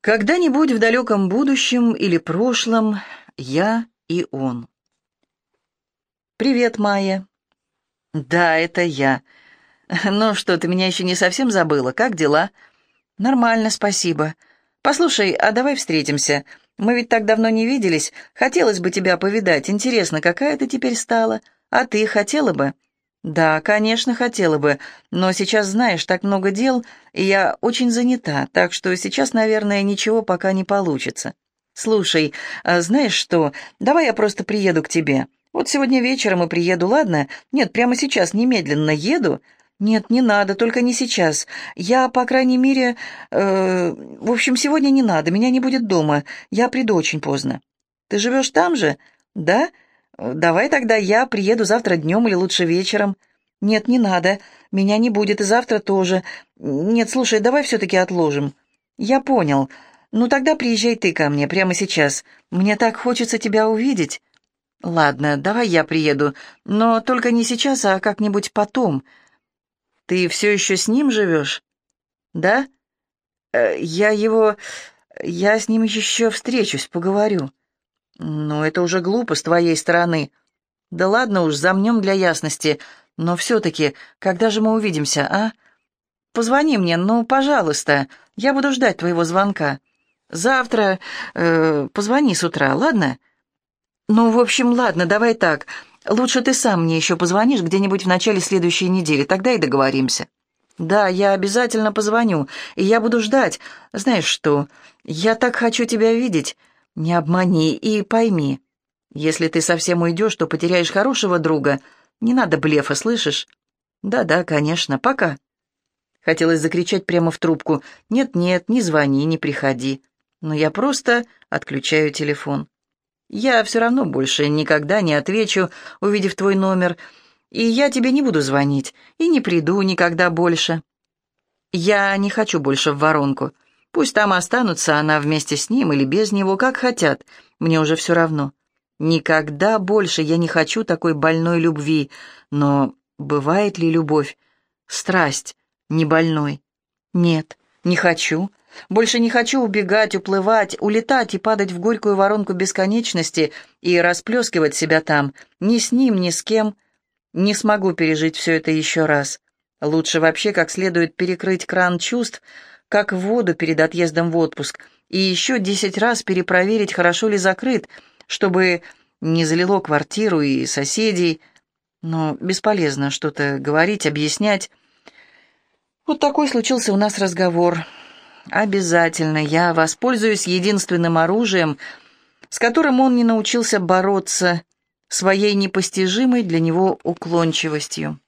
Когда-нибудь в далеком будущем или прошлом я и он. «Привет, Майя». «Да, это я. Ну что, ты меня еще не совсем забыла? Как дела?» «Нормально, спасибо. Послушай, а давай встретимся. Мы ведь так давно не виделись. Хотелось бы тебя повидать. Интересно, какая ты теперь стала? А ты хотела бы?» «Да, конечно, хотела бы, но сейчас, знаешь, так много дел, и я очень занята, так что сейчас, наверное, ничего пока не получится. Слушай, а знаешь что, давай я просто приеду к тебе. Вот сегодня вечером и приеду, ладно? Нет, прямо сейчас, немедленно еду. Нет, не надо, только не сейчас. Я, по крайней мере... Э, в общем, сегодня не надо, меня не будет дома, я приду очень поздно. Ты живешь там же? Да?» «Давай тогда я приеду завтра днем или лучше вечером». «Нет, не надо. Меня не будет, и завтра тоже. Нет, слушай, давай все-таки отложим». «Я понял. Ну тогда приезжай ты ко мне прямо сейчас. Мне так хочется тебя увидеть». «Ладно, давай я приеду, но только не сейчас, а как-нибудь потом. Ты все еще с ним живешь?» «Да? Э, я его... Я с ним еще встречусь, поговорю». «Ну, это уже глупо с твоей стороны. Да ладно уж, замнем для ясности. Но все-таки, когда же мы увидимся, а? Позвони мне, ну, пожалуйста. Я буду ждать твоего звонка. Завтра э, позвони с утра, ладно?» «Ну, в общем, ладно, давай так. Лучше ты сам мне еще позвонишь где-нибудь в начале следующей недели, тогда и договоримся». «Да, я обязательно позвоню, и я буду ждать. Знаешь что, я так хочу тебя видеть. Не обмани и пойми. Если ты совсем уйдешь, то потеряешь хорошего друга. Не надо блефа, слышишь? Да-да, конечно, пока. Хотелось закричать прямо в трубку. Нет-нет, не звони, не приходи. Но я просто отключаю телефон. Я все равно больше никогда не отвечу, увидев твой номер, и я тебе не буду звонить, и не приду никогда больше. Я не хочу больше в воронку. Пусть там останутся она вместе с ним или без него, как хотят. Мне уже все равно. Никогда больше я не хочу такой больной любви. Но бывает ли любовь? Страсть, не больной. Нет, не хочу. Больше не хочу убегать, уплывать, улетать и падать в горькую воронку бесконечности и расплескивать себя там. Ни с ним, ни с кем. Не смогу пережить все это еще раз. Лучше вообще как следует перекрыть кран чувств, как воду перед отъездом в отпуск, и еще десять раз перепроверить, хорошо ли закрыт, чтобы не залило квартиру и соседей. Но бесполезно что-то говорить, объяснять. Вот такой случился у нас разговор. Обязательно я воспользуюсь единственным оружием, с которым он не научился бороться, своей непостижимой для него уклончивостью.